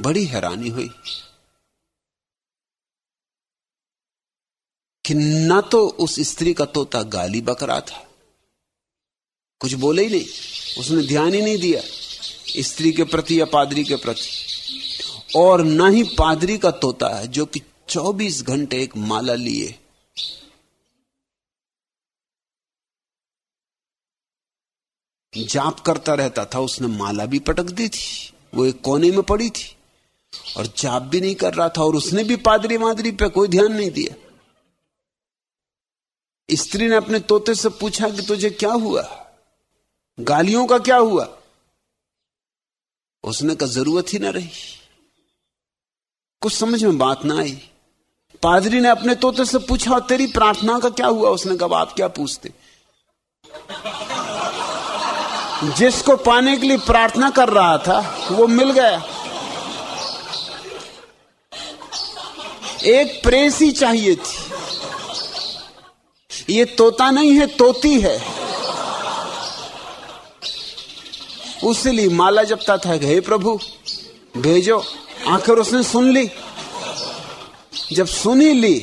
बड़ी हैरानी हुई कि ना तो उस स्त्री का तोता गाली बक रहा था। कुछ बोले ही नहीं। उसने ध्यान ही नहीं दिया स्त्री के प्रति या पादरी के प्रति। और ना ही पादरी का तोता है, जो कि 24 घंटे एक माला लिए। जाप करता रहता था, उसने माला भी पटक दी थी, वो एक कोने में पड़ी थी, और जाप भी नहीं कर रहा था, और उसने भी पादरी वादरी पे कोई ध्यान नहीं दिया। स्त्री ने अपने तोते से पूछा कि तुझे क्या हुआ? गालियों का क्या हुआ? उसने का ज़रूरत ही ना रही। कुछ समझ में बात ना आई। पादरी ने अपने तोते से पूछा तेरी प्रार्थना का क्या हुआ? उसने कहा, आप क्या पूछते? जिसको पाने के लिए प्रार्थना कर रहा था, वो मिल गया। एक प्रेस चाहिए थी। ये तोता नहीं है, तोती है। लिए माला जपता था, हे प्रभु, भेजो। आखिर उसने सुन ली। जब सुनी ली,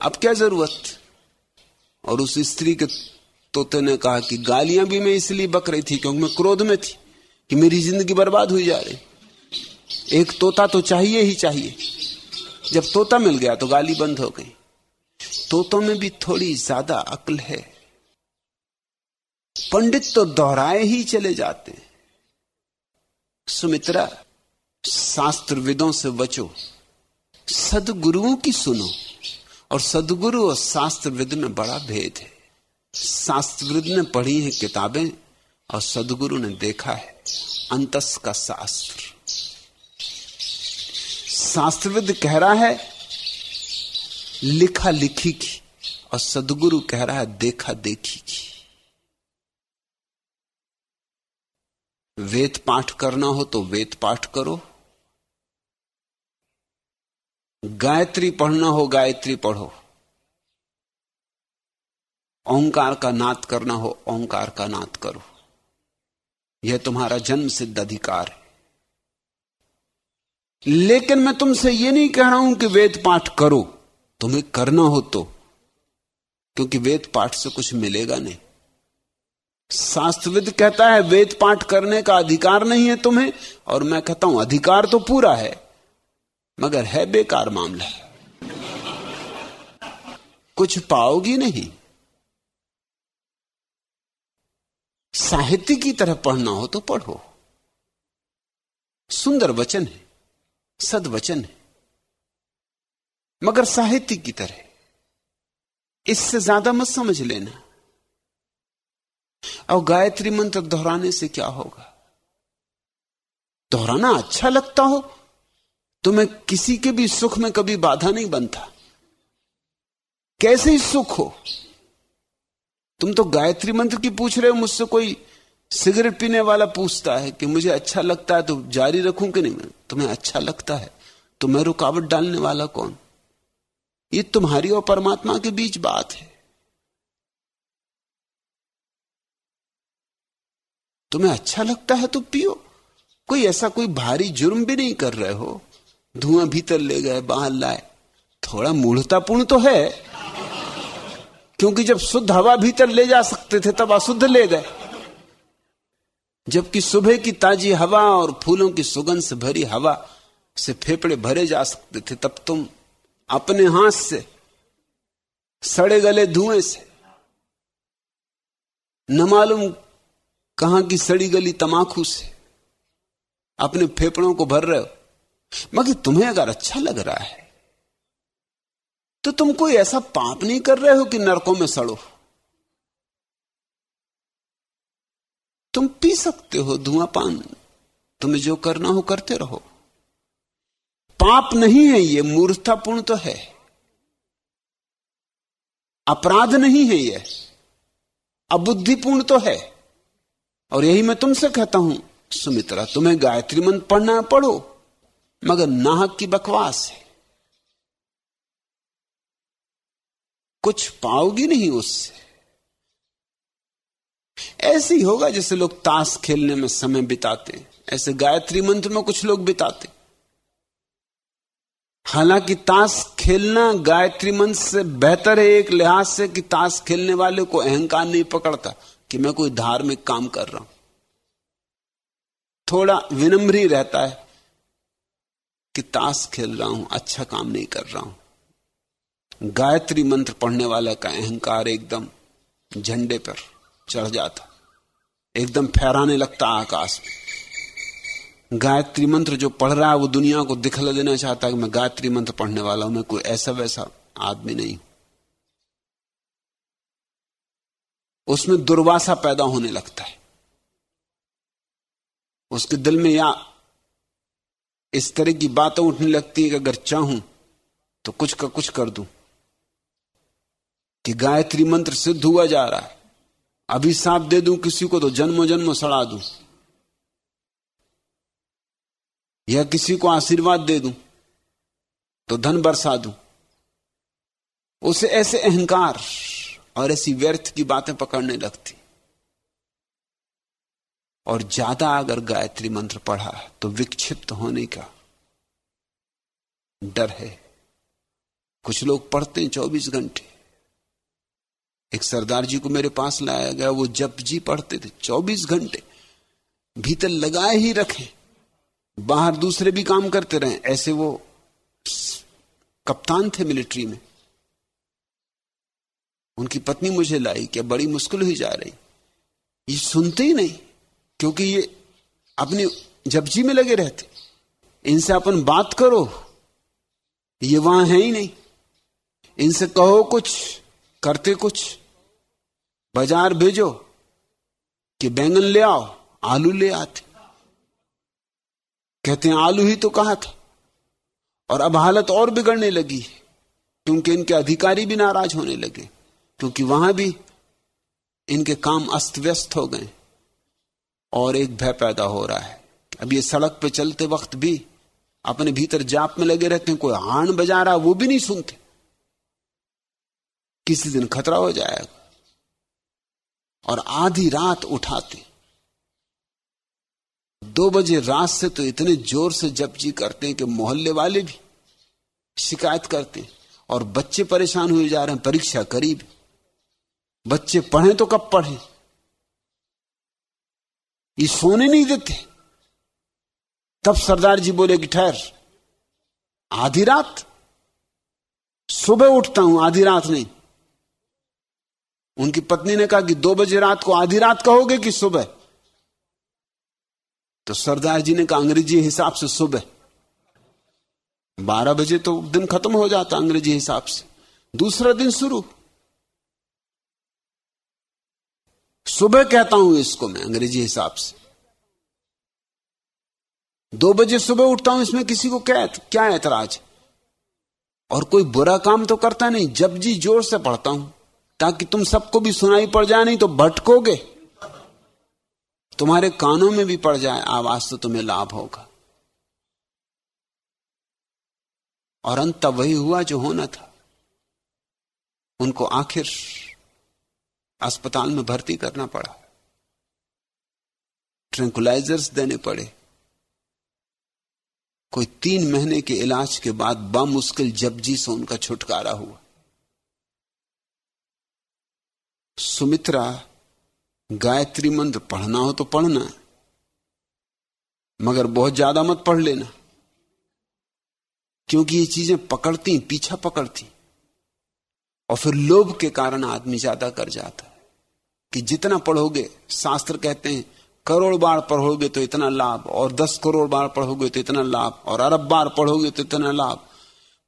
अब क्या ज़रूरत? और उस स्त्री के तोते ने कहा कि गालियाँ भी मैं इसलिए बक रही थी क्योंकि मैं क्रोध में थी कि मेरी ज़िंदगी बर्बाद हुई जा रही। एक तोता तो चाहिए ही चाहिए। जब तोता मिल गया तो गाली बंद हो गई। तोतों में भी थोड़ी ज़्यादा अक्ल है। पंडित तो दोहराए ही चले जाते। सुमित्रा, शास्त्रविदों से बचो। सदगुरुओं की सुनो। और सदगुरु और शास्त्रविद में बड़ा भेद है। शास्त्रविद ने पढ़ी है किताबें और सदगुरु ने देखा है अंतस का शास्त्र। शास्त्रविद कह रहा है, लिखा लिखी की और सदगुरु कह रहा है, देखा देखी की। वेद पाठ करना हो तो वेद पाठ करो। गायत्री पढ़ना हो, गायत्री पढ़ो। ओंकार का नाद करना हो, ओंकार का नाद करो। यह तुम्हारा जन्म सिद्ध अधिकार है। लेकिन मैं तुमसे यह नहीं कह रहा हूँ कि वेद पाठ करो। तुम्हें करना हो तो क्योंकि वेद पाठ से कुछ मिलेगा नहीं। शास्त्रविद कहता है, वेद पाठ करने का अधिकार नहीं है तुम्हें, और मैं कहता हूँ, अधिकार तो पूरा है। मगर है बेकार मामला। कुछ पाओगी नहीं। साहित्य की तरह पढ़ना हो तो पढ़ो। सुंदर वचन है, सद वचन है, मगर साहित्य की तरह। इससे ज़्यादा मत समझ लेना। और गायत्री मंत्र दोहराने से क्या होगा? दोहराना अच्छा लगता हो। तो मैं किसी के भी सुख में कभी बाधा नहीं बनता। कैसे ही सुख हो? तुम तो गायत्री मंत्र की पूछ रहे हो, मुझसे कोई सिगरेट पीने वाला पूछता है कि मुझे अच्छा लगता है तो जारी रखूँ कि नहीं? तुम्हें अच्छा लगता है तो मैं रुकावट डालने वाला कौन? ये तुम्हारी और परमात्मा के बीच बात है। तुम्हें अच्छा लगता है तो पियो। कोई ऐसा कोई भारी जुर्म भी नहीं कर रहे हो। धुआँ भीतर ले गए, बाहर लाए। थोड़ा मूढ़तापूर्ण तो है, क्योंकि जब शुद्ध हवा भीतर ले जा सकते थे, तब अशुद्ध ले गए। जबकि सुबह की ताजी हवा और फूलों की सुगंध से भरी हवा से फेफड़े भरे जा सकते थे, तब तुम अपने हाथ से, सड़े गले धुएँ से, न मालूम कहाँ की सड़ी गली तमाकू से, अपने फेफड़ों को भर रहे हो। मगर तुम्हें अगर अच्छा लग रहा है तो तुम कोई ऐसा पाप नहीं कर रहे हो कि नरकों में सड़ो। तुम पी सकते हो धुआँ पान तुम्हें जो करना हो करते रहो। पाप नहीं है, ये मूर्खतापूर्ण तो है। अपराध नहीं है ये, अबुद्धिपूर्ण तो है। और यही मैं तुमसे कहता हूँ, सुमित्रा, तुम्हें गायत्री मंत्र पढ़ना पढ़ो मगर नाहक की बकवास है। कुछ पाओगी नहीं उससे। ऐसे ही होगा जैसे लोग ताश खेलने में समय बिताते ऐसे गायत्री मंत्र में कुछ लोग बिताते हालाँकि ताश खेलना गायत्री मंत्र से बेहतर है एक लिहाज से कि ताश खेलने वाले को अहंकार नहीं पकड़ता कि मैं कोई धार्मिक काम कर रहा हूँ। थोड़ा विनम्र ही रहता है। कि ताश खेल रहा हूँ अच्छा काम नहीं कर रहा हूँ। गायत्री मंत्र पढ़ने वाला का अहंकार एकदम झंडे पर चढ़ जाता, एकदम फहराने लगता आकाश में। गायत्री मंत्र जो पढ़ रहा है, वो दुनिया को दिखला देना चाहता है कि मैं गायत्री मंत्र पढ़ने वाला हूँ, मैं कोई ऐसा वैसा आदमी नहीं उसमें दुर्वासा पैदा होने लगता है। उसके दिल में या इस तरह की बातें उठने लगती है कि अगर चाहूँ तो कुछ का कुछ कर दूँ। कि गायत्री मंत्र सिद्ध हुआ जा रहा है। अभी सांप दे दूँ, किसी को तो जन्मों जन्मों सड़ा दूँ। या किसी को आशीर्वाद दे दूँ तो धन बरसा दूँ। उसे ऐसे अहंकार और ऐसी व्यर्थ की बातें पकड़ने लगती। और ज़्यादा अगर गायत्री मंत्र पढ़ा तो विक्षिप्त होने का डर है। कुछ लोग पढ़ते हैं चौबीस घंटे। एक सरदार जी को मेरे पास लाया गया, वो जप जी पढ़ते थे चौबीस घंटे। भीतर लगाए ही रखे, बाहर दूसरे भी काम करते रहे। ऐसे वो कप्तान थे मिलिट्री में। उनकी पत्नी मुझे लाई क्या बड़ी मुश्किल हुई जा रही। ये सुनते ही नहीं। क्योंकि ये अपनी जपजी में लगे रहते। इनसे अपन बात करो, ये वहाँ है ही नहीं। इनसे कहो कुछ, करते कुछ। बाज़ार भेजो कि बैंगन ले आओ, आलू ले आते। कहते हैं, आलू ही तो कहा था? और अब हालत और बिगड़ने लगी क्योंकि इनके अधिकारी भी नाराज़ होने लगे, क्योंकि वहाँ भी इनके काम अस्त व्यस्त हो गए। और एक भय पैदा हो रहा है। अब ये सड़क पे चलते वक्त भी अपने भीतर जाप में लगे रहते हैं, कोई हाण बजा रहा वो भी नहीं सुनते। किसी दिन खतरा हो जाएगा और आधी रात उठाते। दो बजे रात से तो इतने ज़ोर से जपजी करते हैं कि मोहल्ले वाले भी शिकायत करते हैं और बच्चे परेशान हुए जा रहे हैं, परीक्षा करीब। बच्चे पढ़े तो कब पढ़े? ये सोने नहीं देते। तब सरदार जी बोले कि ठहर। आधी रात? सुबह उठता हूँ, आधी रात नहीं। उनकी पत्नी ने कहा कि दो बजे रात को आधी रात कहोगे कि सुबह? तो सरदार जी ने कहा, अंग्रेज़ी हिसाब से सुबह। बारह बजे तो दिन खत्म हो जाता अंग्रेज़ी हिसाब से। दूसरा दिन शुरू। सुबह कहता हूँ इसको मैं, अंग्रेज़ी हिसाब से। दो बजे सुबह उठता हूँ, इसमें किसी को क्या क्या ऐतराज? और कोई बुरा काम तो करता नहीं, जब जी ज़ोर से पढ़ता हूँ, ताकि तुम सबको भी सुनाई पड़ जाए, नहीं तो भटकोगे। तुम्हारे कानों में भी पड़ जाए, आवाज़ तो तुम्हें लाभ होगा। और अंत वही हुआ जो होना था। उनको आखिर अस्पताल में भर्ती करना पड़ा। ट्रैंकुलाइजर्स देने पड़े। कोई तीन महीने के इलाज के बाद बामुश्किल जपजी से उनका छुटकारा हुआ। सुमित्रा, गायत्री मंत्र पढ़ना हो तो पढ़ना, मगर बहुत ज़्यादा मत पढ़ लेना, क्योंकि ये चीज़ें पकड़ती, पीछा पकड़ती, और फिर लोभ के कारण आदमी ज़्यादा कर जाता। है कि जितना पढ़ोगे, शास्त्र कहते हैं, करोड़ बार पढ़ोगे तो इतना लाभ, और दस करोड़ बार पढ़ोगे तो इतना लाभ, और अरब बार पढ़ोगे तो इतना लाभ।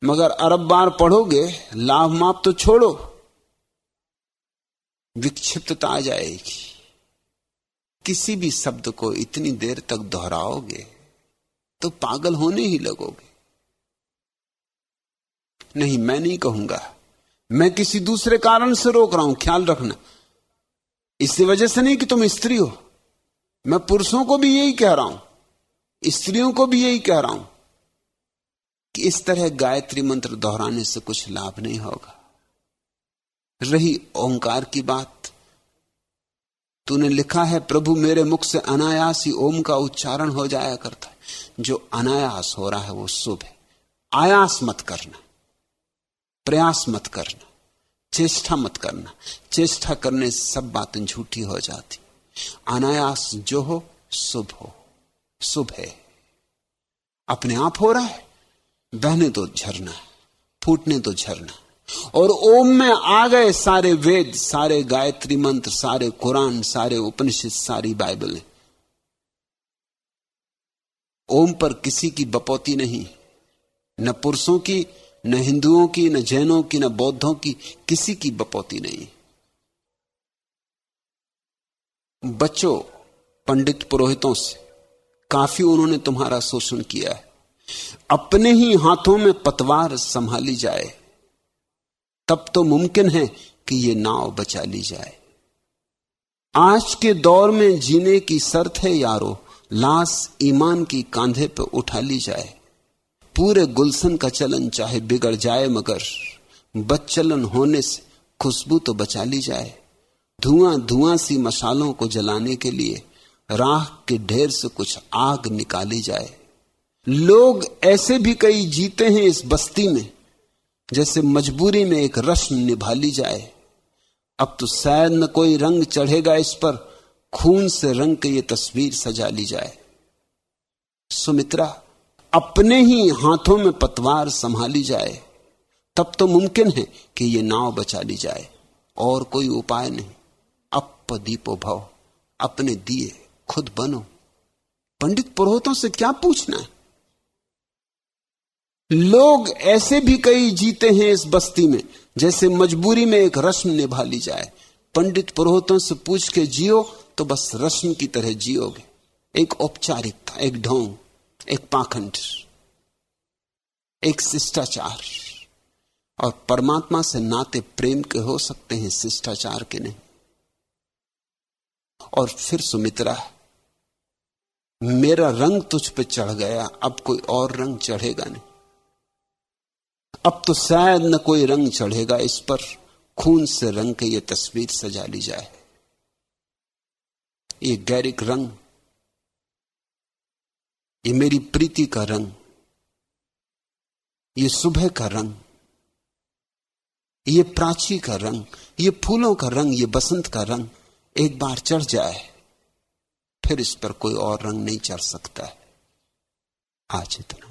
मगर अरब बार पढ़ोगे, लाभ माप तो छोड़ो। विक्षिप्तता आ जाएगी। किसी भी शब्द को इतनी देर तक दोहराओगे तो पागल होने ही लगोगे। नहीं, मैं नहीं कहूँगा। मैं किसी दूसरे कारण से रोक रहा हूँ, ख्याल रखना। इसी वजह से नहीं कि तुम स्त्री हो। मैं पुरुषों को भी यही कह रहा हूँ। स्त्रियों को भी यही कह रहा हूँ कि इस तरह गायत्री मंत्र दोहराने से कुछ लाभ नहीं होगा। रही ओंकार की बात, तूने लिखा है, प्रभु मेरे मुख से अनायास ही ओम का उच्चारण हो जाया करता है। जो अनायास हो रहा है वो शुभ है। आयास मत करना। प्रयास मत करना। चेष्टा मत करना। चेष्टा करने सब बातें झूठी हो जाती। अनायास जो हो, शुभ हो। शुभ है। अपने आप हो रहा है, बहने तो झरना फूटने तो झरना और ओम में आ गए सारे वेद, सारे गायत्री मंत्र, सारे कुरान, सारे उपनिषद, सारी बाइबल। ओम पर किसी की बपौती नहीं, न पुरुषों की न हिंदुओं की, न जैनों की, न बौद्धों की किसी की बपौती नहीं। बच्चों, पंडित पुरोहितों से काफ़ी उन्होंने तुम्हारा शोषण किया है। अपने ही हाथों में पतवार संभाली जाए, तब तो मुमकिन है कि ये नाव बचा ली जाए। आज के दौर में जीने की शर्त है यारो, लाश ईमान की कांधे पर उठा ली जाए। पूरे गुलशन का चलन चाहे बिगड़ जाए मगर, बदचलन होने से खुशबू तो बचा ली जाए। धुआँ धुआँ सी मसालों को जलाने के लिए राख के ढेर से कुछ आग निकाली जाए। लोग ऐसे भी कई जीते हैं इस बस्ती में, जैसे मजबूरी में एक रस्म निभा ली जाए। अब तो शायद न कोई रंग चढ़ेगा इस पर, खून से रंग के ये तस्वीर सजा ली जाए। सुमित्रा अपने ही हाथों में पतवार संभाली जाए, तब तो मुमकिन है कि ये नाव बचा ली जाए। और कोई उपाय नहीं। अप दीपो भव, अपने दिए खुद बनो। पंडित पुरोहितों से क्या पूछना है? लोग ऐसे भी कई जीते हैं इस बस्ती में, जैसे मजबूरी में एक रस्म निभा ली जाए। पंडित पुरोहितों से पूछ के जियो तो बस रस्म की तरह जियोगे। एक औपचारिकता, एक ढोंग। एक पाखंड, एक शिष्टाचार। और परमात्मा से नाते प्रेम के हो सकते हैं, शिष्टाचार के नहीं। और फिर सुमित्रा, मेरा रंग तुझ पे चढ़ गया, अब कोई और रंग चढ़ेगा नहीं। अब तो शायद न कोई रंग चढ़ेगा, इस पर खून से रंग के ये तस्वीर सजा ली जाए। ये गैरिक रंग ये मेरी प्रीति का रंग, ये सुबह का रंग, ये प्राची का रंग, ये फूलों का रंग, ये बसंत का रंग एक बार चढ़ जाए, फिर इस पर कोई और रंग नहीं चढ़ सकता है। आज इतना।